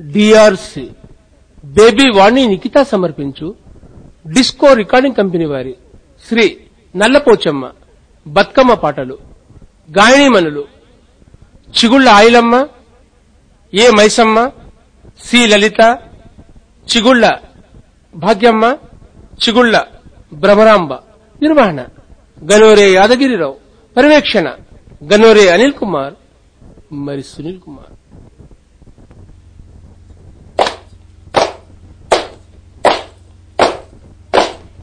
DRC. Baby వాణి నిఖిత సమర్పించు. Disco recording company వారి. శ్రీ నల్లపోచమ్మ. బతుకమ్మ పాటలు. గాయనీమణులు చిగుళ్ళ ఆయిలమ్మ. ఏ మైసమ్మ. సి లలిత. చిగుళ్ళ భాగ్యమ్మ. చిగుళ్ళ భ్రమరాంబ. నిర్వహణ. గనోరే యాదగిరిరావు. పర్యవేక్షణ. గనోరే అనిల్ కుమార్. మరి సునీల్ కుమార్.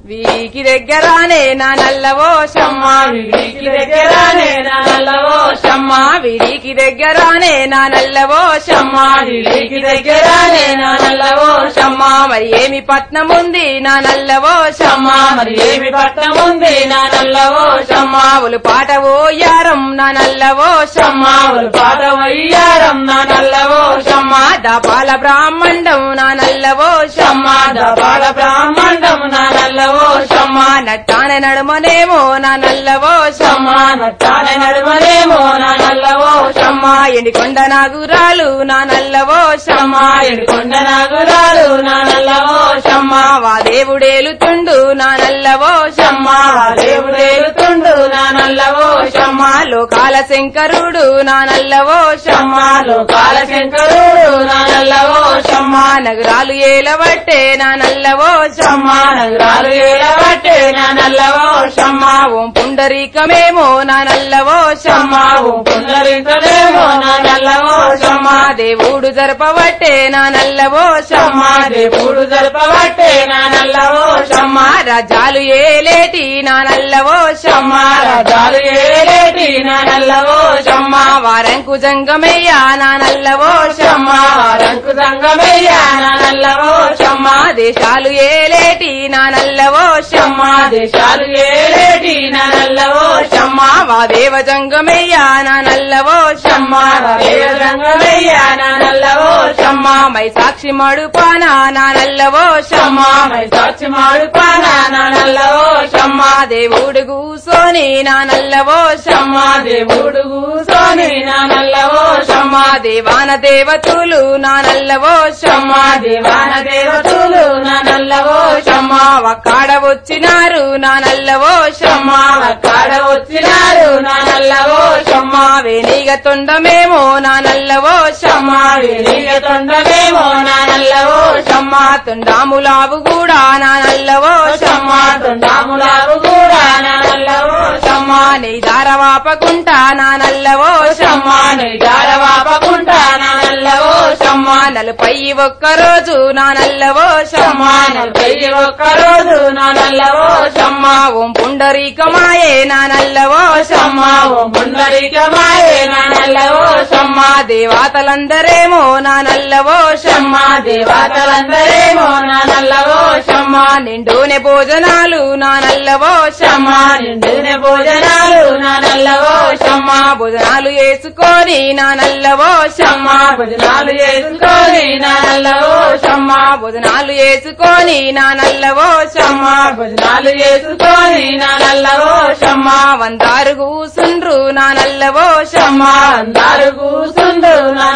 వీకి దగ్గరానే నా నల్లవో షమ్మ వీరికి దగ్గరానే నా నల్లవో షమ్మ వీరికి దగ్గరానే నా నల్లవో షమ్మ వీరికి దగ్గరానే నా నల్లవో షమ్మ మరి ఏమి పట్నం ఉంది నా నల్లవో షమ్మ మరి ఏమి పట్నం ఉంది నా నల్లవో షమ్మ ఒలు పాట ఓయారం నా నల్లవో షమ్మ ఒలు పాట ఓయారం నా నల్లవో షమ్మ దపాల బ్రాహ్మణం నా నల్లవో షమ్మ దపాల బ్రాహ్మణం నా నల్లవో 것이 షమ్మ నట్టాన నడుమనేమో నా నల్లవో షమ్మ నట్టాన నడుమనేమో నా నల్లవో షమ్మ ఎండికొండ నాగురాలు నా నల్లవో షమ్మ ఎండికొండ నాగురాలు నా నల్లవో షమ్మ వా దేవుడేలుతుండు నా నల్లవో షమ్మ వా దేవుడేలుతుండు నా నల్లవో షమ్మ లోకాల శంకరుడు నా నల్లవో షమ్మ లోకాల శంకరుడు నా నల్లవో షమ్మ నగరాలు ఏలబట్టే నా నల్లవో షమ్మ నగరాలు ఏలబట్టే నా నల్లవో షమ్మ ఓం పుండరీకమేమో నా నల్లవో షమ్మ ఓం పుండరీకమేమో నా నల్లవో షమ్మ. దేవుడు జరపబట్టే నా నల్లవో షమ్మ. దేవుడు జరపబట్టే నా నల్లవో షమ్మ. రాజాలు ఏలేటి నా నల్లవో షమ్మ రాజాలు ఏలేటి నా నల్లవో షమ్మ వారంకు జంగమయ్యా నా నల్లవో షమ్మ వారంకు జంగమయ్యా నా నల్లవో షమ్మ దేశాలు ఏలేటి నా నల్లవో షమ్మ దేశాలు ఏలేటి నా నల్లవో షమ్మ వా దేవ జంగమయ్యా నా నల్లవో షమ్మ వా దేవ జంగమయ్యా నా నల్లవో షమ్మ మై సాక్షి మడుపానా నా నల్లవో షమ్మ మై సాక్షి మడుపానా నా నల్లవో షమ్మ దేవుడు కూసోని నా నల్లవో షమ్మ దేవుడు కూసోని నా నల్లవో షమ్మ దేవాన దేవతులు నా నల్లవో షమ్మ దేవాన దేవతులు నా నల్లవో షమ్మ. వక్కాడ వచ్చినారు నా నల్లవో షమ్మ. వక్కాడ వచ్చినారు నా నల్లవో షమ్మ. వేణిగ తొండమేమో నా నల్లవో షమ్మ. వేణిగ తొండమేమో నా నల్లవో తొండాములావు కూడా నా నల్లవో షమ్మ తొండాములావు కూడా నా నల్లవో షమ్మ నెయ్దార వాపకుంటా నా నల్లవో షమ్మ నెయ్దార వాపకుంటా నా నల్లవో షమ్మ నలపై ఒక్కరోజు నా నల్లవో షమ్మ నలపై ఒక్కరోజు నా నల్లవో షమ్మ ఓం పుండరీకమాయే నా నల్లవో షమ్మ ఓం పుండరీకమాయే నా నల్లవో షమ్మ దేవాతలందరేమో నా నల్లవో షమ్మ దేవాతలందరేమో నా నల్లవో షమ్మ నిండునే భోజనాలు నా నల్లవో షమ్మ నిండునే భోజనాలు నా నల్లవో షమ్మ భోజనాలు వేసుకొని నా నల్లవో షమ్మ భోజనాలు చేసుకొని నా నల్లవో షమ్మ భోజనాలు చేసుకొని నా నల్లవో షమ్మ భోజనాలు చేసుకొని నా నల్లవో షమ్మ వందారు కూసుండ్రు నా నల్లవో షమ్మ వందారు కూసుండ్రు నా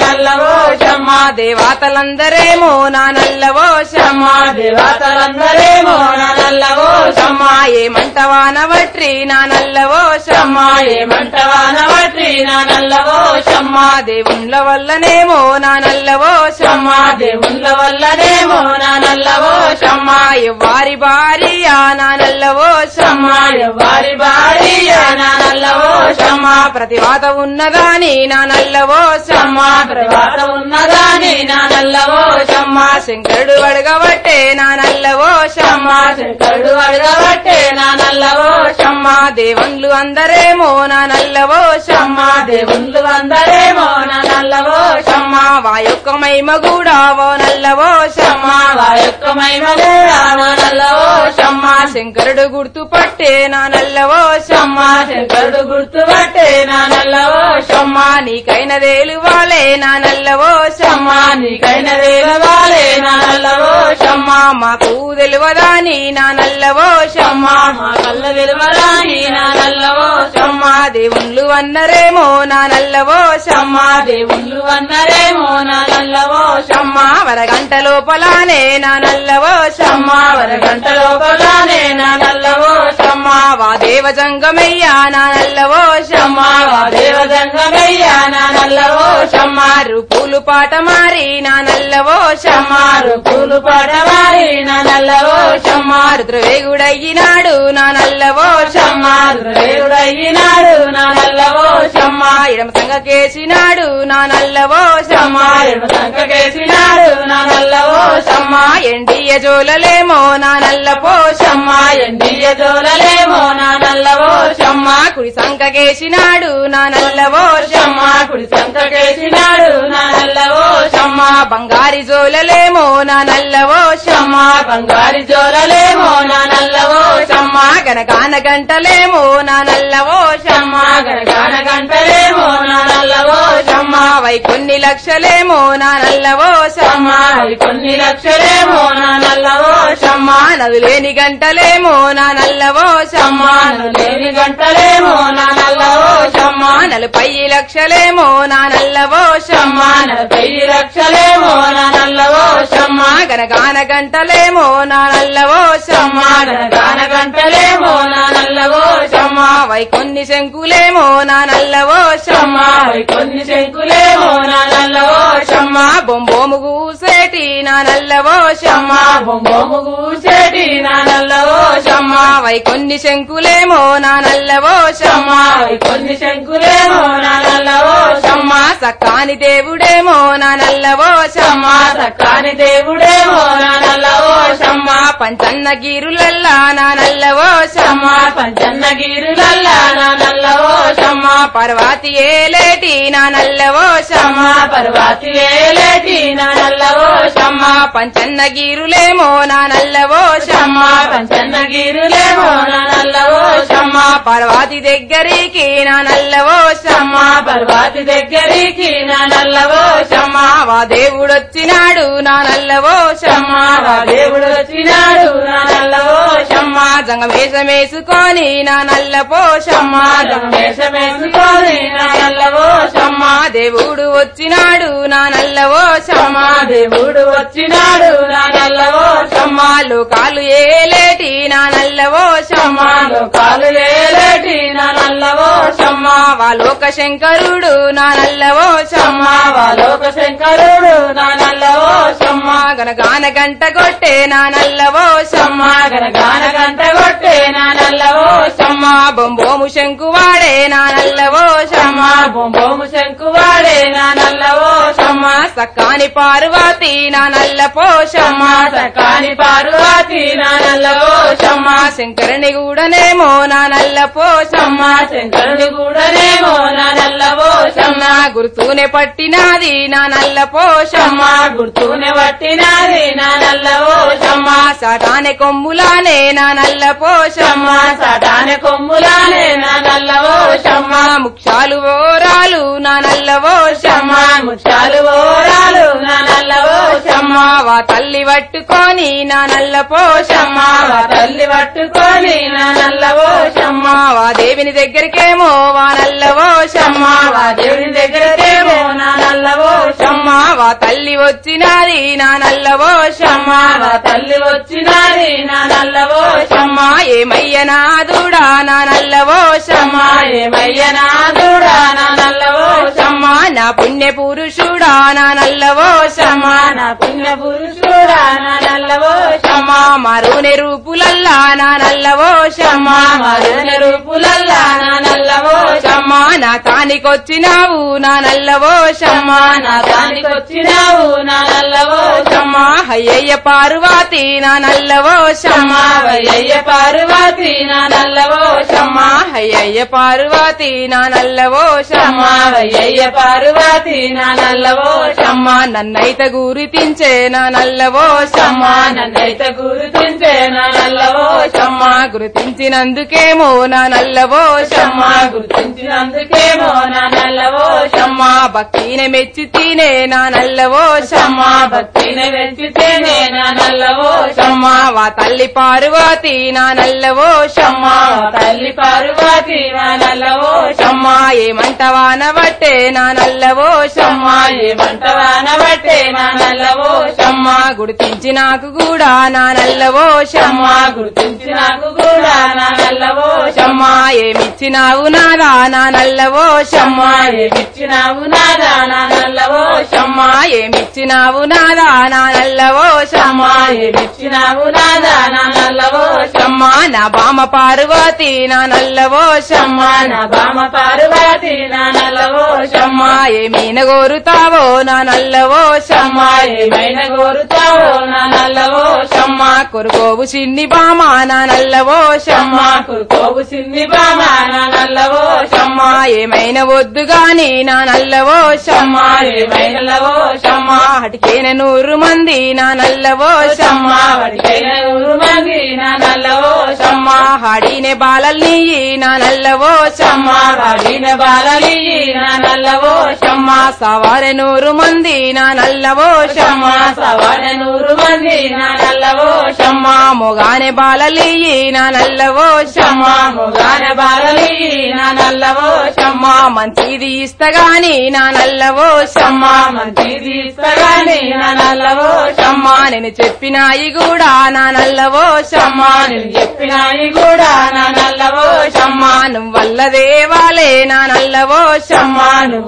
దేవాతలందరేమో నా నల్లవో షమ్మ దేవాతలందరేమో నా నల్లవో షమ్మ ఏమంటవా నవట్రి నా నల్లవో షమ్మ ఏమంటవా నవట్రి నా నల్లవో షమ్మ దేవుళ్ళ వల్లనేమో నా నల్లవో షమ్మ దేవుళ్ళ వల్లనేమో నా నల్లవో షమ్మ ఎవ్వారి భార్యా నా నల్లవో షమ్మ ఎవ్వారి భార్యా నా నల్లవో షమ్మ ప్రతివాత ఉన్నదాని నా నల్లవో షమ్మ ప్రతివాత ఉన్నదాని నా నల్లవో షమ్మ. శంకరుడు అడగబట్టే నా నల్లవో షమ్మ. శంకరుడు అడగబట్టే నా నల్లవో షమ్మ. దేవుళ్ళు అందరేమో నా నల్లవో షమ్మ. దేవుళ్ళు అందరేమో నా నల్లవో షమ్మ. వా యొక్క మహిమ కూడా ఓ నల్లవో షమ్మ. వాయొక్క మహిమ కూడా ఓ నల్లవో షమ్మ. శంకరుడు గుర్తుపట్టే నా నల్లవో షమ్మ. శంకరుడు గుర్తుపట్టే నా నల్లవో షమ్మ నీకైన దేలువాలే నా నల్లవో షమ్మ నీకైన దేలువాలే నా నల్లవో షమ్మ మాకు తెలివదాని నా నల్లవో షమ్మ మా కళ్ళ తెలివదాని నా నల్లవో షమ్మ దేవుళ్ళు అన్నరేమో నా నల్లవో షమ్మ దేవుళ్ళు అన్నరేమో నా నల్లవో షమ్మ వరగంట లోపలానే నా నల్లవో షమ్మ వరగంట లోపలానే నా నల్లవో షమ్మ వా దేవ జంగమయ్యా నా నల్లవో శమ్మా వా దేవ జంగమయ్యా నా నల్లవో షమ్మ రూపులు పాట మారి నా నల్లవో శమ్మారు పూలు పాట మారి నా నల్లవో షమ్మ రుద్రవేగుడయ్యినాడు నా నల్లవో షమ్మ రుద్రవేగుడయ్యినాడు నా నల్లవో షమ్మ ఇడమ సంగకేసినాడు నా నల్లవో షమ్మ ఇడమ సంగకేసినాడు నా నల్లవో షమ్మ ఎండియ జోలలేమో నా నల్ల పోషమ్మ ఎండియ జోలలే కుడి సంకకేసినాడు నా నల్లవో షమ్మ కుడి సంకకేసినాడు నా నల్లవో షమ్మ బంగారి జోలలేమో నా నల్లవో షమ్మ బంగారి జోలలేమో నా నల్లవో షమ్మ గనగాన గంటలేమో నా నల్లవో షమ్మ గనగాన గంటలేమో నా నల్లవో షమ్మ వై కొన్ని లక్షలేమో నా నల్లవో షమ్మ. కొన్ని లక్షలేమో నా నల్లవో షమ్మ. నదులేని గంటలేమో నా నల్లవో షమ్మ. నదులేని గంటలేమో నా నల్లవో షమ్మ నలభై లక్షలేమో నా నల్లవో షమ్మ నలభై లక్షలేమో నా నల్లవో షమ్మ గనగాన గంటలేమో నా నల్లవో షమ్మ గనగాన గంటలేమో నా నల్లవో షమ్మ వై కొన్ని శంకులేమో నా నల్లవో షమ్మ వై కొన్ని శంకులేమో నా నల్లవో షమ్మ బొంబోము గూసేటి నా నల్లవో షమ్మ బొంబోము గూసేటి నా నల్లవో షమ్మ వై కొన్ని శంకులేమో నా నల్లవో షమ్మ వై కొన్ని శంకు నా నల్లవో షమ్మ. సక్కాని దేవుడేమో నా నల్లవో షమ్మ. సక్కాని దేవుడేమో నా నల్లవో షమ్మ. పంచన్న గీరులల్లా నా నల్లవో పంచన్న గీరులల్లా నా నల్లవో షమ్మ పర్వాతి ఏలేటి నా నల్లవో షమ్మ పర్వాతి ఏలేటి నా నల్లవో పంచన్న గీరులేమో నా నల్లవో షమ్మ పంచన్న గీరులేమో నా నల్లవో షమ్మ పర్వాతి దగ్గరికి నా నల్లవో షమ్మ పర్వాతి దగ్గరికి నా నల్లవో షమ్మ వా దేవుడొచ్చినాడు నా నల్లవో షమ్మ వా దేవుడొచ్చినాడు నా నల్లవో జంగమేషమేసుకొని నా నల్ల పోషమ్మ జంగమేషమేసుకొని నా దేవుడు వచ్చినాడు నా నల్లవో షమ్మ దేవుడు వచ్చినాడు నా నల్ల షమ్మ లోకాలు ఏలేటి నా నల్లవో షమ్మ లోకాలు ఏలేటి నా నల్లవో షమ్మ వా లోక శంకరుడు నా నల్లవో షమ్మ వా లోక శంకరుడు నా నల్లవో షమ్మ గనగాన గంట కొట్టే నా నల్లవో షమ్మ గనగాన గంట కొట్టే నా నల్లవో షమ్మ బొంబోము శంకువాడే నా నల్లవో షమ్మ బొంబోము శంకువాడే నా నల్లవో షమ్మ సక్కాని పార్వతి నా నల్ల పోషమ్మ సక్కాని పార్వతి నా నల్ల పోషమ్మ. శంకరుని కూడానేమో నా నల్ల పోషమ్మ. శంకరుని కూడానేమో నా నల్ల పోషమ్మ. గుర్తూనే పట్టినాది నా నల్ల పోషమ్మ. గుర్తూనే పట్టినాది నా నల్ల పోషమ్మ. సాటానే కొమ్ములానే నా నల్ల పోషమ్మ. సాటానే కొమ్ములానే నా నల్ల పోషమ్మ. ముక్షాలు ఓరాలు నా నల్ల పోషమ్మ. ముచ్చాలు ఓరాలు నా నల్ల పోషమ్మ వా తల్లి పట్టుకొని నా నల్ల పోషమ్మ వా తల్లి పట్టుకొని నా నల్ల పోషమ్మ వా దేవిని దగ్గరికేమో వా నల్ల పోషమ్మ వా దేవుని దగ్గరకేమో నా నల్ల పోషమ్మ వా తల్లి వచ్చినది నా నల్ల పోషమ్మ వా తల్లి వచ్చినది నా నల్ల పోషమ్మా ఏమయ్య నాదుడా నా నల్ల పోషమ్మా ఏమయ్య నాదుడా నా నల్ల పోషమ్మా నా పుణ్య పురుషుడా నా నల్ల పోషమ్మా నా పుణ్య పురుషుడా నా నల్లవో పోషమ్మ మరుని రూపులల్లా నా నల్ల పోషమ్మ మరుని రూపులల్లా నా నల్లవో పోషమ్మ నా తానికొచ్చినావు నా నల్లవో పోషమ్మ నా తానికొచ్చినావు నా నల్లవో పోషమ్మ హయ్యయ్య పార్వతి నా నల్లవో పోషమ్మ హయ్యయ్య పార్వతి నా నల్లవో పోషమ్మ హయ్యయ్య పార్వతి నా నల్లవో పోషమ్మ హయ్యయ్య పార్వతి నా నల్లవో పోషమ్మ నన్నైత గురి నా నల్ల నల్లవో షమ్మ నన్నైతే గుర్తించే నా నల్లవో షమ్మ గుర్తించినందుకేమో నా నల్లవో షమ్మ గుర్తించినందుకేమో నా నల్లవో షమ్మ భక్తిని మెచ్చి తినే నా నల్లవో షమ్మ భక్తిని వెచ్చితేనే నా నల్లవో షమ్మ వా తల్లి పార్వతి నా నల్లవో షమ్మ తల్లి పార్వతి నా నల్లవో షమ్మ ఏమంటవా నవట్టే నా నల్లవో షమ్మ ఏమంటవాన బట్టే నా నల్లవో షమ్మ గుర్తించి నాకు కూడా నా నల్లవో షమ్మ గుర్తించి నాకు కూడా నా నల్లవో షమ్మ. ఏమిచ్చినావు నాదా నా నల్లవో షమ్మ. ఏమిచ్చినావు నాదా నా నల్లవో షమ్మ. ఏమిచ్చినావు నాదా నా నల్లవో షమ్మ. ఏమిచ్చినావు నాదా నా నల్లవో షమ్మ నా బామ పార్వతి నా నల్లవో షమ్మ నా బామ పార్వతి నా నల్లవో షమ్మ ఏమీన కోరుతావో? నా నల్లవో షమ్మ ఏమైనా కోరుతావో? నా నల్లవో షమ్మ కొరుకోవు చిన్ని బామ నా నల్లవో షమ్మ కోపు సిన్ని బామ నా నల్లవో షమ్మ ఏమైనా వద్దు గాని నా నల్లవో షమ్మ ఏమైనా లవో షమ్మ హటికేన నూరు మంది నా నల్లవో షమ్మ వాడికైన నూరు మంది నా నల్లవో షమ్మ హాడినే బాలల్ని నా నల్లవో షమ్మ సవారె నూరు మంది నా నల్లవో షమ్మ సవాడ నూరు మంది నా నల్లవో షమ్మ మొగానే బాలలి నా నల్లవో షమ్మ మొగాన బాలలి నా నల్లవో షమ్మ మంచిది ఇస్తగాని నా నల్లవో షమ్మ మంచిది ఇస్తగాని నా నల్లవో షమ్మ నేను చెప్పినాయి కూడా నా నల్లవో షమ్మ. చెప్పినాయి కూడా నా నల్లవో షమ్మ. నువ్వల్ల దేవాలే నా నల్లవో షమ్మ.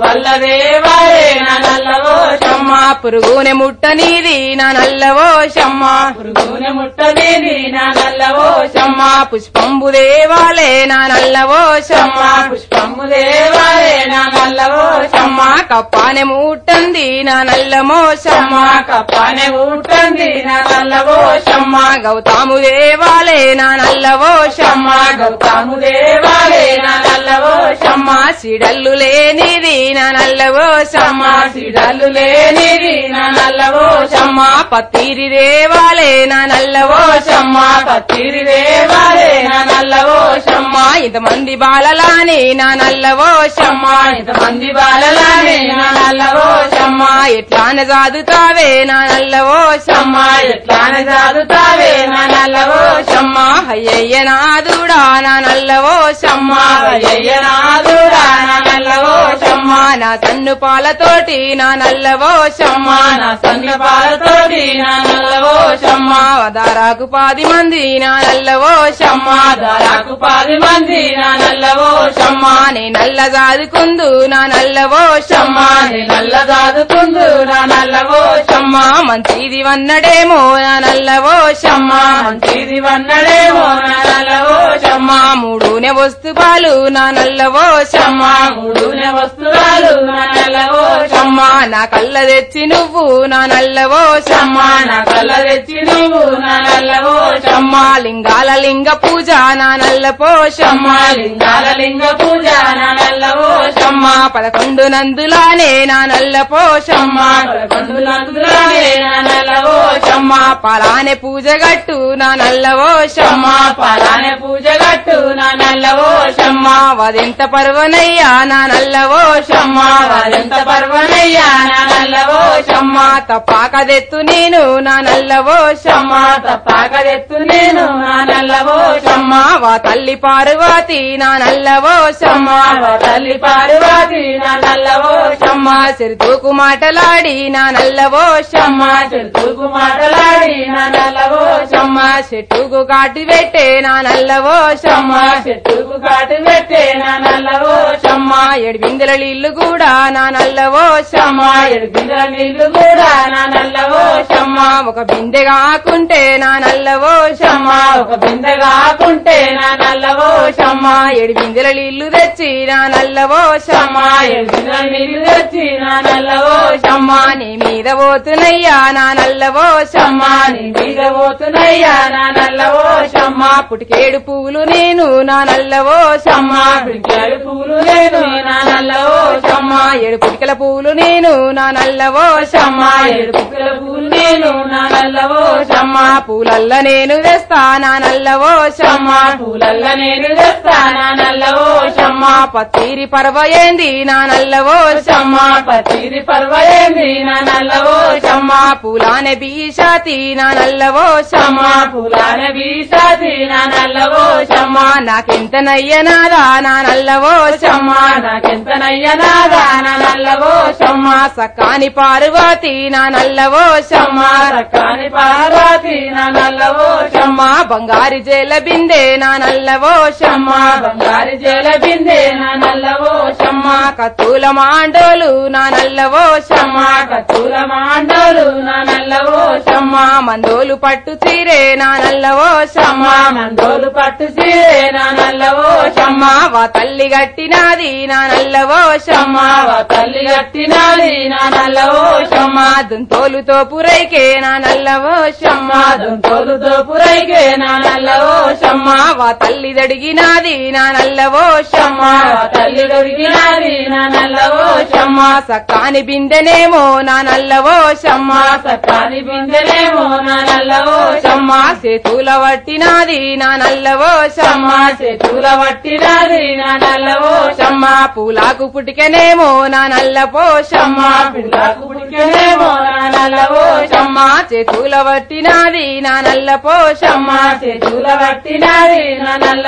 వల్ల దేవాలే నా నల్లవో షమ్మ. పురుగునే ముట్టనీది నా నల్లవో షమ్మ. పురుగున ముట్టనేది నా నల్లవో షమ్మ. పుష్పంబు దేవాలే నా నల్లవో షమ్మ. పుష్పము దేవాలే నా నల్లవో షమ్మ. కప్పానే ముట్టంది నా నల్లమో షమ్మ. కప్పానే ఊటంది నా నల్లవో షమ్మ గౌతాము దేవాలే నా నల్లవో షమ్మ గౌతము దేవాలే నా నల్లవో షమ్మ సిడల్లు లేనిది నా నల్లవో షమ్మ సిడలు లేనిది నా నల్లవో షమ్మ పత్తిరి దేవాలే నా నల్లవో షమ్మ పత్తిరి దేవాలే నా నల్లవో షమ్మ ఇంతమంది బాలలాని నా నల్లవో షమ్మ ఇంతమంది బాలలానే నా నల్లవో షమ్మ ఎట్లాన సాదుతావే నా నల్లవో షమ్మ ఎట్లాన నా నల్లవో షమ్మ. అయ్యయ్య నాదుడా నా నల్లవో షమ్మ. అయ్యనాథుడా నా నల్లవో షమ్మ. నా తన్ను పాలతోటి నా నల్లవో షమ్మ. నా సంగ పాలతోటి నా నల్లవో షమ్మ. దారాకు పాది మంది నా నల్లవో షమ్మ. దారాకు పాది మంది నా నల్లవో షమ్మ. నీ నల్ల సాదుకుందు నా నల్లవో షమ్మ. నీ నల్ల దాదుకుందు నా నల్లవో షమ్మ. మంచిది వన్నడేమో నల్లవో షమ్మ మంచిది వన్నడేమో నల్లవో షమ్మ మూడునే వస్తు పాలు నా నల్లవో షమ్మ మూడునే వస్తువులు నా నల్లవో షమ్మ నా కళ్ళ తెచ్చి నువ్వు నా నల్లవో షమ్మ నా కళ్ళ తెచ్చి నువ్వు నా నల్లవో షమ్మ లింగాల లింగ పూజ నా నల్లపో షమ్మ లింగాల లింగ పూజ నా నల్లవో షమ్మ పదకొండు నందులానే నా నల్లపో షమ్మ పదకొండు నందులానే నా నల్లవో షమ్మ పలానే పూజ గట్టు నా నల్లవో షమ్మ పలానే పూజ గట్టు నా నల్లవో షమ్మ వదెంత పర్వనయ్యా నా నల్లవో షమ్మ వారెంత పర్వనయ్యా నా నల్లవో షమ్మ తప్పాకదెత్తు నేను నా నల్లవో షమ్మ తప్పాకదెత్తు నేను నా నల్లవో షమ్మ వా తల్లి పార్వతి నా నల్లవో షమ్మ తల్లి పార్వతి నా నల్లవో షమ్మ సిరితూకు మాటలాడి నా నల్లవో షమ్మ చెరుకు నా నల్లవో చెట్టుకు కాటి పెట్టే నా నల్లవో షమ్మ చెట్టుకు కాటు పెట్టే నా నల్లవో షమ్మ ఏడు బిందెల నీళ్ళు కూడా నా నల్లవో షమ్మ ఎడుగుల నీళ్ళు కూడా నా నల్లవో షమ్మ ఒక బిందె కాకుంటే నా నల్లవో షమ్మ ఒక బిందె కాకుంటే నా నల్లవో షమ్మ ఏడు బిందెల నీళ్ళు తెచ్చి నా నల్లవో షమ్మ ఎడుగుల నీళ్ళు తెచ్చి నా నల్లవో షమ్మ నీ మీద పోతున్నయ్యా నా నల్లవో షమ్మ నీ మీద పోతున్నాయ్యా నా నల్లవో షమ్మ పుటికేడు పువ్వులు నేను నా నల్లవో షమ్మ పిడికాడు పూలు నేను నా నల్లవో షమ్మ ఏడు పుటికల పువ్వులు నేను నా నల్లవో షమ్మ ఏడు పుక్కల పూలు నేను నా నల్లవో షమ్మ పూలల్ల నేను వేస్తా నా నల్లవో షమ్మ పూలల్ల నేను తెస్తా నా నల్లవో షమ్మ పత్తిరి పర్వయేంది నా నల్లవో షమ్మ పతిది పర్వయేంది నా నల్లవో షమ్మ పూలానే బీషాతి నా నల్లవో షమ్మ పూలాన వీసాది నా నల్లవో షమ్మ నాకెంత నయ్యనాదా నా నల్లవో షమ్మ నాకెంత నయ్యనాగా నా నల్లవో షమ్మ సకాని పార్వతి నా నల్లవో షమ్మ కాని పార్వతి నా నల్లవో షమ్మ బంగారి జేల బిందె నా నల్లవో షమ్మ బంగారు జల బిందె నా నల్లవో షమ్మ కత్తుల మాండోలు నా నల్లవో షమ్మ కత్తుల మాండలు నా నల్లవో షమ్మ మందోలు పట్టు చీరే నా నల్లవో షమ్మ మందోలు పట్టు సీరే నా నల్లవో షమ్మ వా తల్లి గట్టినాది నా నల్లవో షమ్మ వా తల్లి కట్టినాది నా నల్లవో షమ్మ దుంతోలుతో పురైకే నా నల్లవో షమ్మ దుంతోలు దోపురైకే నా నల్లవో షమ్మ వా తల్లి దడిగినాది నా నల్లవో షమ్మ వా తల్లి దొరికినాది నా నల్లవో షమ్మ సకాని బిందెనేమో నా నల్లవో షమ్మ సత్తాని బిందెలేమో నా నల్లవో షమ్మ చేతుల వట్టినాది నా నల్లవో షమ్మ చెట్టుల పట్టినాది నా నల్లవో పూలాకు పుటికనేమో నా నల్లపో షమ్మ పిల్లకు పుట్టినేమో చేతుల వట్టినాది నా నల్ల షమ్మ చేతుల వట్టినాది నా నల్ల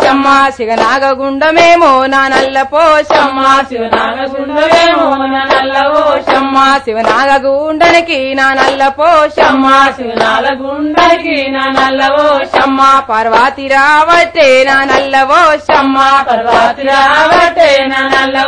షమ్మ శివనాగగుండమేమో నా నల్ల షమ్మ శివనాగసుందరేమో నా నల్ల షమ్మ శివనాగగుండనికి నా నల్ల షమ్మ శివనాల నా నల్ల షమ్మ పార్వతి రావటే నా నల్ల షమ్మ పార్వతి రావటే నా నల్ల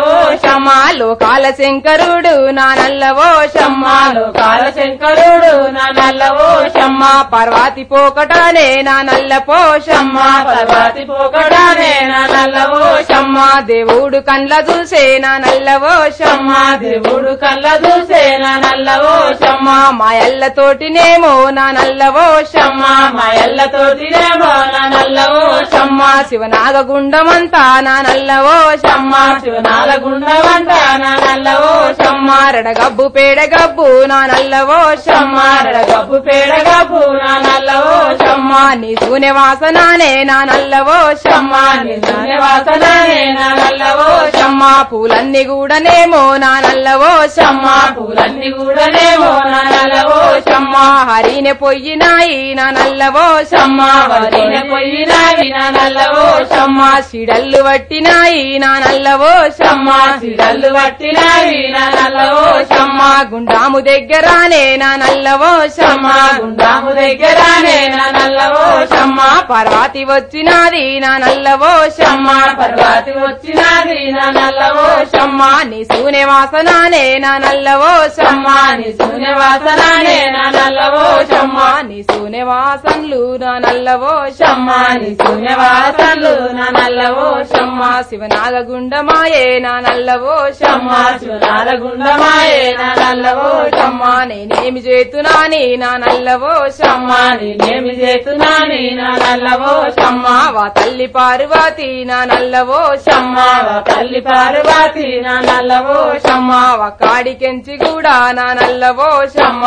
షమ్మ లోకాల శంకరుడు నా నల్లవో షమ్మ లోకాల శంకరుడు నా నల్లవో శమ్మ పర్వాతి పోకటానే నా నల్ల పోషమ్మ. పర్వాతి పోకటానే నా నల్లవో శమ్మ దేవుడు కండ్ల చూసే నా నల్లవో శమ్మ దేవుడు కళ్ళ చూసే నా నల్లవో శమ్మ మాయల్ల తోటినేమో నా నల్లవో శమ్మ మాయల్ల తోటినేమో నా నల్లవో శమ్మ శివనాగ గుండమంతా నా నల్లవో శమ్మ శివనాల గుండవంట నా నల్లవో శమ్మ రడగబ్బు పేడగబ్బు నా నల్లవో షమ్మ గబ్బు పేడగబ్బు నా నల్లవో షమ్మ నీ సూనె వాసనానే నా నల్లవో షమ్మ నిజానే వాసనానే నా నల్లవో షమ్మ పూలన్నీ కూడానేమో నా నల్లవో షమ్మ పూలన్నీ కూడానేమో నా నల్లవో షమ్మ హరినే పొయ్యినాయి నా నల్లవో షమ్మ వదిన పొయ్యినావి నా నల్లవో షమ్మ సిడల్లు వట్టినాయి నా నల్లవో షమ్మ సిరల్లు పట్టినావి నా నల్లవో షమ్మ గుండాము దగ్గరానే నా నల్లవో షమ్మ గుండాము దగ్గరానే నా నల్లవో షమ్మ పార్వతి వచ్చినాది నా నల్లవో షమ్మ పర్వతి వచ్చినాది నా నల్లవో షమ్మ నీ సూనె వాసనానే నా నల్లవో షమ్మ నీ శూన్య వాసనానే నా నల్లవో షమ్మ నీ సూనె వాసన్లు నా నల్లవో షమ్మ నీ శూన్య వాసనలు నా నల్లవో షమ్మ శివనాగ గుండమాయే నా నల్లవో షమ్మ శివనాల గుండమాయే నా నల్లవో షమ్మ నేనేమి చేతునాని నా నల్లవో షమ్మ నేనేమి చేస్తున్నాని నా నల్లవో షమ్మ వా తల్లి పార్వతి నా నల్లవో షమ్మ వా తల్లి పార్వతి నా నల్లవో షమ్మ వా కాడికెంచి కూడా నా నల్లవో షమ్మ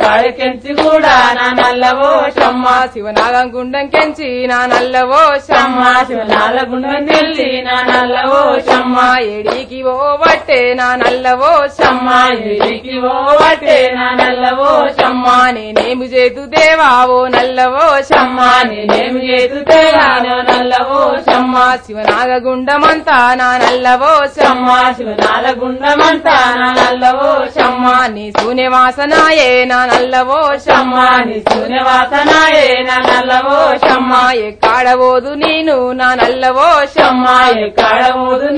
కాడికెంచి కూడా నా నల్లవో షమ్మ శివనాగం గుండం కెంచి నా నల్లవో షమ్మ శివనాగ గుండం నెల్లి నా నల్లవో షమ్మ ఏడికి ఓ బట్టే నా నల్లవో షమ్మ వట్టే నా నల్లవో షమ్మ నేనేమి చేతు దేవా ఓ నల్లవో షమ్మ నేనేమి చేతుతే నా నల్లవో షమ్మ శివనాగ గుండమంతా నా నల్లవో షమ్మ శివనాల గుండమంతా నా నల్లవో షమ్మ నీ సూనె వాసనాయే నా నల్లవో షమ్మ నీ వాసనాయే నా నల్లవో షమ్మ ఎక్కడబోదు నేను నా నల్లవో షమ్మ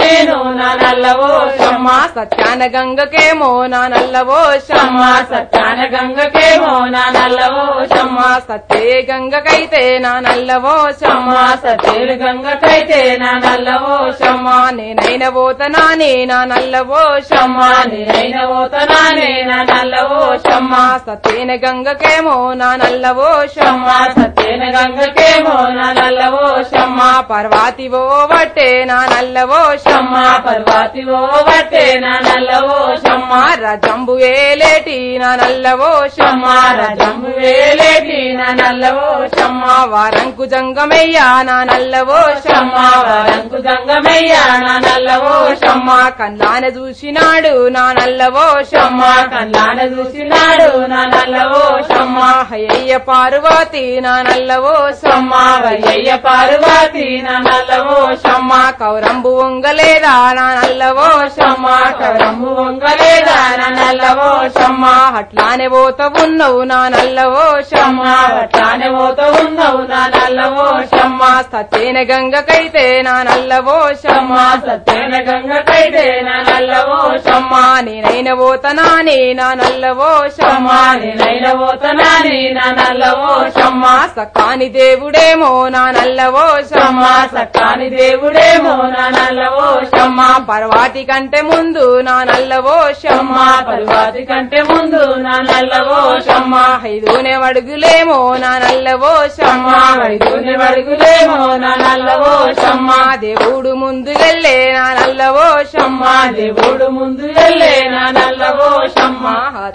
నేను నా నల్లవో షమ్మ సత్యాన గంగకేమో నా నల్లవో షమ్మ సత్యాన గంగకేమో నా నల్లవో షమ్మ. సత్యే గంగకైతే నా నల్లవో షమ్మ సత్యేడు గంగకైతే నా నల్లవో షమ్మ. నేనైన పోతనానే నా నల్లవో షమ్మ నేనైన పోతనానే నా నల్లవో షమ్మ. సత్యేన గంగకేమో నా నల్లవో షమ్మ సత్యేన గంగకేమో నా నల్లవో షమ్మ. పర్వాతి ఓ వట్టే నా నల్లవో షమ్మ పర్వాతి ఓ బట్టే నా నల్లవో షమ్మ. రజ ఏలేటి నా నల్లవో షమ్మ. రజంబు వేలేటి నా నల్లవో షమ్మ. వారంకు జంగమయ్యా నా నల్లవో షమ్మ. వరంకు జంగమయ్య నా నల్లవో షమ్మ. కన్నాన చూసినాడు నా నల్లవో షమ్మ. కళ్ళాన చూసినాడు నా నల్లవో షమ్మ. అయ్య పార్వతి నా నల్లవో షమ్మ. వయ్యయ్య పార్వతి నా నల్లవో షమ్మ. కౌరంబు వంగలేదా నా నల్లవో షమ్మ. కరమ్ము వంగలేదా నా నల్లవో షమ్మ అట్లానే పోత ఉన్నవు నా నల్లవో షమ్మ అట్లానే పోతూ ఉన్నావు నా నల్లవో షమ్మ సత్యన గంగకైతే నా నల్లవో షమ్మ సత్యన గంగకైతే నా నల్లవో షమ్మ నేనైన పోతనాని నా నల్లవో షమ్మ నేనైన పోతనాని నా నల్లవో షమ్మ సకాని దేవుడేమో నా నల్లవో షమ్మ సకాని దేవుడేమో నా నల్లవో షమ్మ పర్వాతి కంటే ముందు నా నల్లవో షమ్మ పర్వాతి కంటే ముందు నా నల్లవో షమ్మ. ఐదూనే అడుగులేమో నా నల్లవో షమ్మ. వైద్యుని వడుగులేమో నా నల్లవో షమ్మ. దేవుడు ముందుకెళ్ళే నా నల్లవో షమ్మ. దేవుడు ముందు వెళ్ళే నా నల్లవో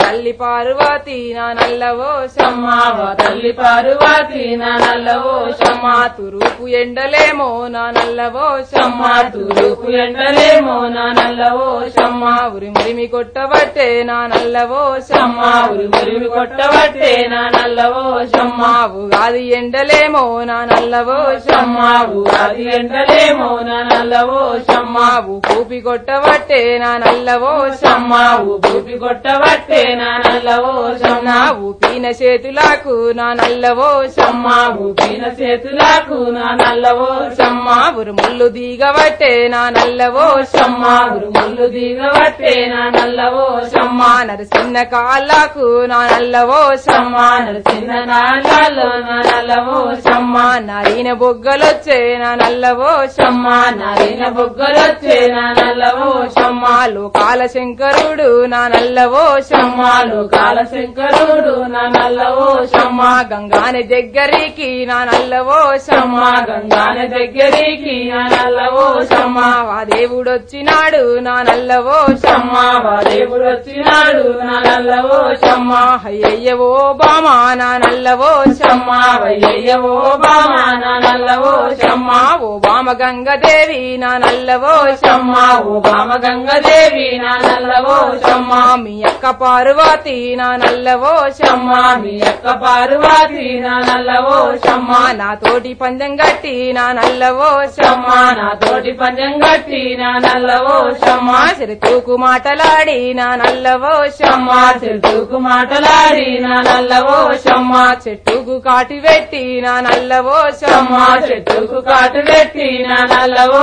తల్లి పార్వతి నా నల్లవో శమ్మా తల్లి పార్వతి నా నల్లవో శమ్మా తురుపు ఎండలేమో నా నల్లవో శమ్మా తురుపు ఎండలేమో నా నల్లవో శమ్మా ఉరి మురిమి కొట్టబట్టే నా నల్లవో శమ్మా ఉరి మురిమి కొట్టబట్టే నా నల్లవో శమ్మా ఉగాది ఎండలేమో నా నల్లవో శమ్మా ఉగాది ఎండలేమో నా నల్లవో శమ్మా ఊపి కొట్టబట్టే నా నల్లవో శమ్మా ఊపి నా నల్లవో షమ్మ ఊపిన చేతులకు నా నల్లవో షమ్మ ఊపిన చేతులకు నా నల్లవో షమ్మ ఉరుముళ్ళు దిగబట్టే నా నల్లవో షమ్మ ఉరుముళ్ళు దిగబట్టే నా నల్లవో షమ్మ నరసిన్న కాళ్ళకు నా నల్లవో షమ్మ నరసిన నాళ్ళలో నా నల్లవో షమ్మ నారిన బొగ్గలొచ్చే నా నల్లవో షమ్మ నారిన బొగ్గలొచ్చే నా నల్లవో షమ్మ లోకాల శంకరుడు నా నల్లవో శమ్మాలు కాలశంకరుడు నా నల్లవో శమ్మ గంగాని దగ్గరికి నా నల్లవో శమ్మ గంగాని దగ్గరికి నా నల్లవో శమ్మ వాదేవుడు దేవుడొచ్చినాడు నా నల్లవో శమ్మ వాదేవుడు వచ్చినాడు నా నల్లవో శమ్మ అయ్యయ్యవో బామా నా నల్లవో శమ్మ అయ్యయ్యవో బామ నా నల్లవో శమ్మ ఓ బామ గంగదేవి నా నల్లవో శమ్మ ఓ బామ గంగదేవి నా నల్లవో శమ్మ మీ అక్క పార్వతి నా నల్లవో షమ్మ. మీ యొక్క పార్వతి నా నల్లవో షమ్మ. నా తోటి పందెం గట్టి నా నల్లవో షమ్మ. నా తోటి పంజం గట్టి నా నల్లవో షమ్మ. తూకు మాటలాడి నా నల్లవో షమ్మ. చెట్టుకు మాటలాడి నా నల్లవో షమ్మ. చెట్టుకు కాటి పెట్టి నా నల్లవో చమ్మా చెట్టుకు కాటు పెట్టి నల్లవో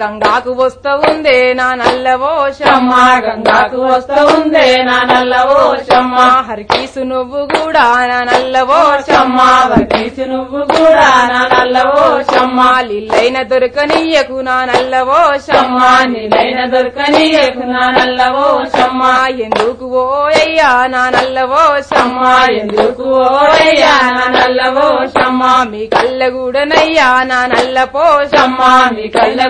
గంగాకు వస్తా ఉందే నా నల్లవో షమ్మ గంగాకు వస్తా ఉందే నా నల్లవో చమ్మా హరికీసు నువ్వు కూడా నా నల్లవో చమ్మా వకీసు నువ్వు కూడా నా నల్లవో షమ్మ లిల్లైన దొరకనీయకు నా నల్లవో చమ్మా నీలైన దొరకనీయకు నా నల్లవో చమ్మా ఎందుకు ఓ అయ్యా నా నల్లవో చమ్మా ఎందుకు ఓయ్యా నా నల్లవో షమ్మ మీ కళ్ళగూడనయ్యా నా నల్లపో షమ్మ మీ కళ్ళ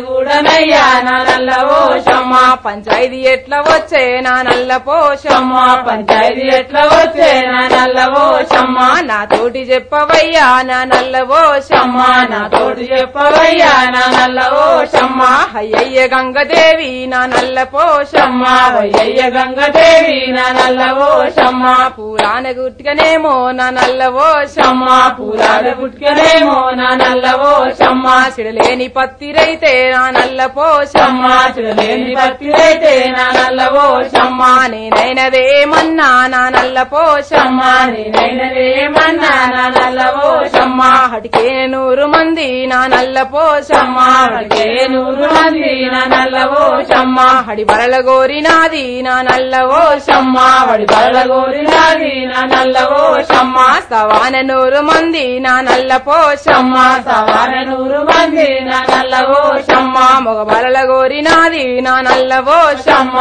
నా నల్లవో షమ్మ పంచాయతీ ఎట్లా వచ్చే నా నల్లపో షమ్మ పంచాయతీ ఎట్లా వచ్చే నా నల్లవో షమ్మ నా తోటి చెప్పవయ్యా నా నల్లవో షమ్మ నా తోటి చెప్పవయ్యా నా నల్లవో షమ్మ అయ్యయ్య గంగదేవి నా నల్లపో షమ్మ అయ్యయ్య గంగదేవి నా నల్లవో షమ్మ పురాణ గుట్టిగనేమో నా నల్లవో షమ్మ పూలాడ పుట్టుకనేమో నా నల్లవో షమ్మ చిడలేని పత్తిరైతే నా నల్లపో షమ్మ చిడలేని పత్తిరైతే నా నల్లవో షమ్మ నేనైనదేమన్నా నా నల్లపో షమ్మ నేనైనదేమన్నా నా నల్లవో షమ్మ హటికే నూరు మంది నా నల్లపో షమ్మ హటికే నూరు మంది నా నల్లవో షమ్మ హడి బరల గోరినాది నా నల్లవో షమ్మ హడి బరల గోరినాది నా నల్లవో షమ్మ స్తవ సవాన నూరు మంది నా నల్ల పోషమ్మ. సవాన నూరు మంది నా నల్ల ఓషమ్మ మగ బలల గోరినాది నా నల్ల పోషమ్మ.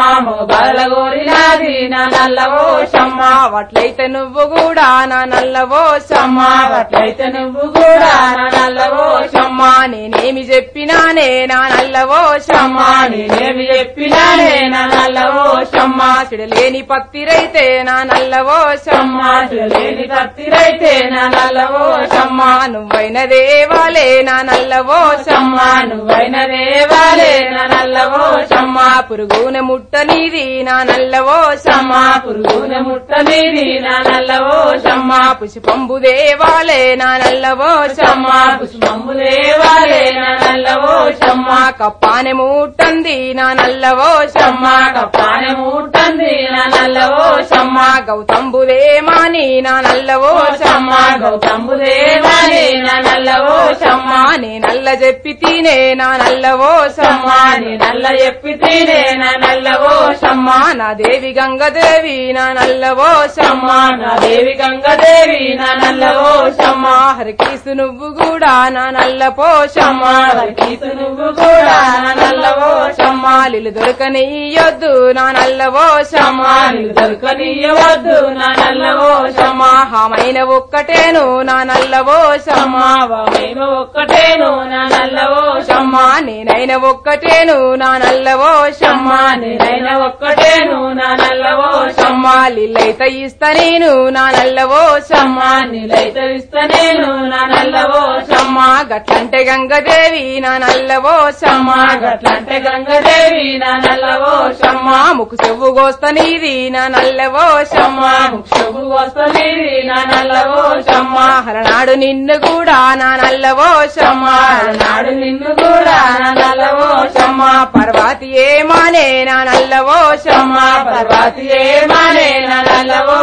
బల గోరినాది నా నల్ల ఓషమ్మ వట్లయితే నువ్వు కూడా నా నల్ల పోషమ్మ. అట్లయితే నువ్వు కూడా నా నల్ల ఓషమ్మ నేనేమి చెప్పినానే నా నల్ల పోషమ్మ. నేనేమి చెప్పినానే నా నల్ల ఓషమ్మ సిడలేని పత్తిరైతే నా నల్ల పోషమ్మ. లేని కత్తిరైతే నా నల్ల ఓషమ్మ నువ్వైన దేవాలే నా నల్ల పోషమ్మ నువ్వైన దేవాలే నా నల్ల ఓషమ్మ పురుగున ముట్టనిది నా నల్ల పోషమ్మ పురుగున ముట్టనిది నా నల్ల ఓషమ్మ పుష్పంబు దేవాలే నా నల్ల పోషమ్మ పుష్పము దేవాలే నా నల్ల ఓషమ్మ కప్పానె ముట్టంది నా నల్ల పోషమ్మ కప్పాన ముట్టంది నా నల్ల ఓషమ్మ గౌతంబుదేమాని నా నల్ల పోషమ్మ గౌతంబు దేవాలే నా నల్ల ఓషమ్మ నే నల్ల చెప్పి తినే నా నల్ల పోషమ్మ నీ నల్ల చెప్పి తినే నా నల్ల ఓషమ్మ నా దేవి గంగదేవి నా నల్ల పోషమ్మ నా దేవి గంగదేవి నా నల్ల ఓషమ్మ హరికీసు నువ్వు కూడా నా నల్ల పోషమ్మా. కీసు నువ్వు కూడా నా నల్ల పోషమ్మా. లిలు దొరకనియొద్దు నా నల్ల పోషమ్మా. నీకు దొరకనీయవద్దు నా నల్ల పోషమ్మా. హామైన ఒక్కటేను నా నల్ల పోషమ్మా. మేము ఒక్కటేను నా నల్ల పోషమ్మా. నేనైన ఒక్కటేను నా నల్ల పోషమ్మా. నేనైన ఒక్కటేను నా నల్ల పోషమ్మా. లిల్లైత ఇస్తా నేను నా నల్ల పోషమ్మా. నీలైతే ఇస్తనేను నేను నల్లవో సమ్మ గట్లంటే గంగదేవి నా నల్లవో సమ్మ గట్లంటే గంగదేవి నా నల్లవో సమ్మ. ముక్కు చెవు గోస్త నీది నా నల్ల పోషమ్మ శుభు వస్తలేది నా నల్లవో సమ్మ. హరనాడు నిన్ను కూడా నా నల్లవో సమ్మ. హరనాడు నిన్ను కూడా నా నల్లవో సమ్మ. పర్వాతి ఏమానే నా నల్లవో సమ్మ. పర్వాతి ఏమానే నా నల్లవో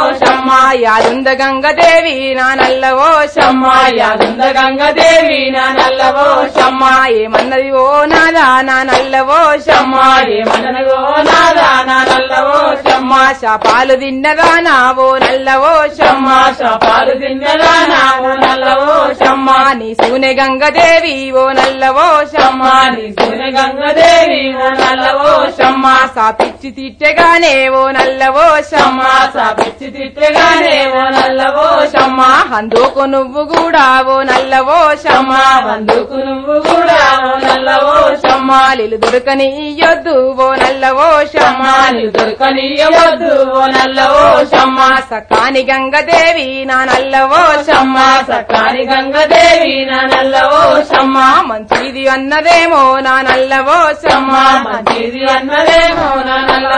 యాదుంద గంగదేవి నా నల్ల పోషమ్మ యాదుంద గంగదేవి నా నల్ల ఓషమ్మ. ఏమన్నది ఓ నాదా నా నల్ల పోషమ్మ ఏమనగో నాదా నా నల్ల ఓషమ్మ. శాపాలు తిన్నదానా ఓ నల్ల పోషమ్మ శాపాలు తిన్నదా నావు నల్ల ఓషమ్మ. నీ సూనె గంగదేవి ఓ నల్ల పోషమ్మ నీ సూర్య గంగదేవి ఓ నల్ల ఓషమ్మ. సాపిచ్చి తిట్టెగానే ఓ నల్ల పోషమ్మ సాపిచ్చి తిట్టగానే ఓ నల్ల ఓషమ్మ అందుకు నువ్వు కూడా ఓ నల్ల పోషమ్మ వందుకు నువ్వు కూడా ఓ నల్ల ఓషమ్మ లిలు దొరకనియొద్దు ఓ నల్ల పోషమ్మ నీ దొరకనీయవద్దు ఓ నల్ల ఓషమ్మ సకాని గంగదేవి నా నల్ల పోషమ్మ సకాని గంగదేవి నా నల్ల ఓషమ్మ మంచిది అన్నదేమో నా నల్ల పోషమ్మ మంచిది అన్నదేమో నా నల్ల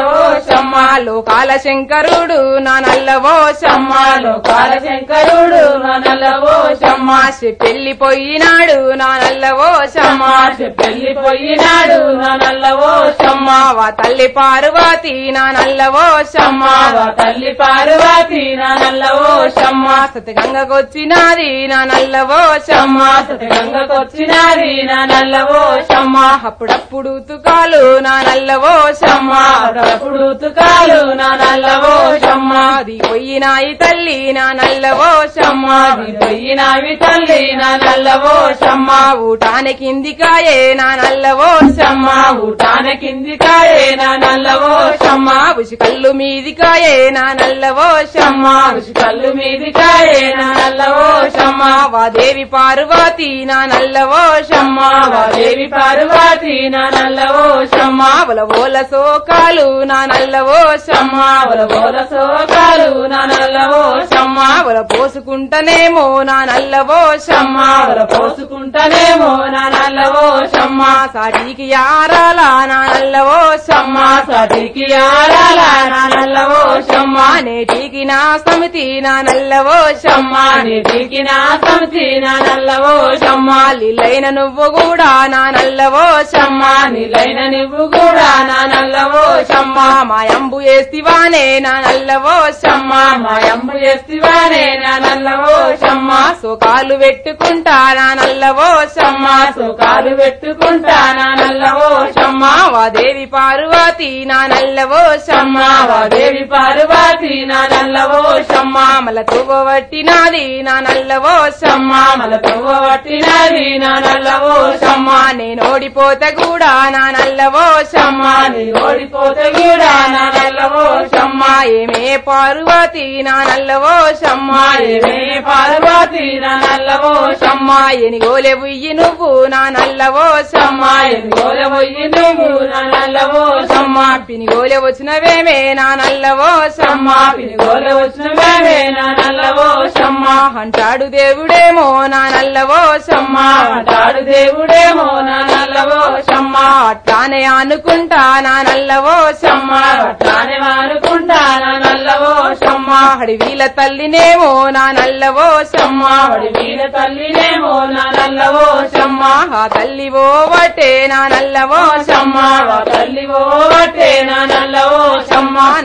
ఓషమ్మ లోకాల శంకరుడు నా నల్ల పోషమ్మ లోకాల శంకరుడు నా నల్ల ఓషమ్మ పెళ్ళిపోయినాడు నా నల్ల పోషమ్మ పెళ్ళిపోయినాడు నా నల్ల ఓషమ్మ వా తల్లి పార్వతి నా నల్ల పోషమ్మ వా తల్లి పార్వతి నా నల్ల ఓషమ్మ సతగంగకొచ్చినాది నా నల్ల పోషమ్మ సతగంగకొచ్చినాది నా నల్ల ఓషమ్మ అప్పుడప్పుడు తుకాలు నా నల్ల పోషమ్మ అప్పుడప్పుడు ఉతుకాలు నా నల్ల ఓషమ్మ అది పోయినాయి తల్లి నా నల్ల పోషమ్మ అది పోయినావి తల్లి నా నల్ల ఓషమ్మ ఊటాన కిందికాయే నా నల్ల పోషమ్మ ఊటాన కింది కాయే నా నల్ల ఓషమ్మ ఉసికల్లు మీదికాయే నా నల్ల పోషమ్మ కళ్ళు మీది కాయే నా నల్ల ఓషమ్మ వాదేవి పార్వతి నా నల్ల పోషమ్మ దేవి పార్వతి నా నల్ల ఓషమ్మ ఓల ఓల సోకాలు నా నల్ల పోషమ్మ బోల బోల సోకాలు నా నల్లవో ఓషమ్మ ఓల పోసుకుంటనేమో నా నల్లవో పోషమ్మ బోల పోసుకుంటానేమో నా నల్లవో ఓషమ్మ సాటికి యారాల నా నల్లవో పోషమ్మ సాటికి ఆడాల నా నల్లవో ఓషమ్మ నేటికి నా సమితి నా నల్లవో పోషమ్మ నేటికి నా సమితి నా నల్లవో ఓషమ్మ లీలైన నువ్వు కూడా నా నల్లవో పోషమ్మ నీలైన నువ్వు కూడా నా నల్లవో ఓషమ్మ మాయంబు వేస్తివానే నా నల్ల పోషమ్మ మాయమ్మ చేస్తివానే నా నల్ల ఓషమ్మ సుఖాలు పెట్టుకుంటా నా నల్ల పోషమ్మ సుఖాలు పెట్టుకుంటా నా నల్ల వాదేవి పార్వతి నా నల్ల వాదేవి దేవి పార్వతి నా నల్ల షమ్మ. మల నా నల్లవో షమ్మ. మల పువ్వ నా నల్లవో షమ్మ. నేను ఓడిపోతే కూడా నా నల్లవో షమ్మ. నీ ఓడిపోతే కూడా నల్లవో షమ్మ ఏమే పార్వతి నా నల్లవో షమ్మ ఏమే పార్వతి నా నల్లవో షమ్మాయిని ఎనిగోలే బుయ్యి నువ్వు నా నల్లవో షమ్మాయిని గోల పోయి నువ్వు నా నల్లవో షమ్మ పినిగోలే వచ్చినవేమే నా నల్లవో షమ్మ పినిగోల వచ్చిన మేమే నా నల్లవో షమ్మా. అంటాడు దేవుడేమో నా నల్లవో షమ్మా. అంటాడు దేవుడేమో నా నల్లవో షమ్మా. అట్లానే అనుకుంటా నా నల్లవో షమ్మా. నా నల్లవో షమ్మ. అడవిల తల్లినేమో నా నల్లవో షమ్మ. వీర తల్లినేమో నా నల్లవో షమ్మ. ఆ తల్లి ఓ వటే నా నల్లవో షమ్మ షమ్మ. వా తల్లి ఓ వట్టే నా నల్లవో షమ్మ.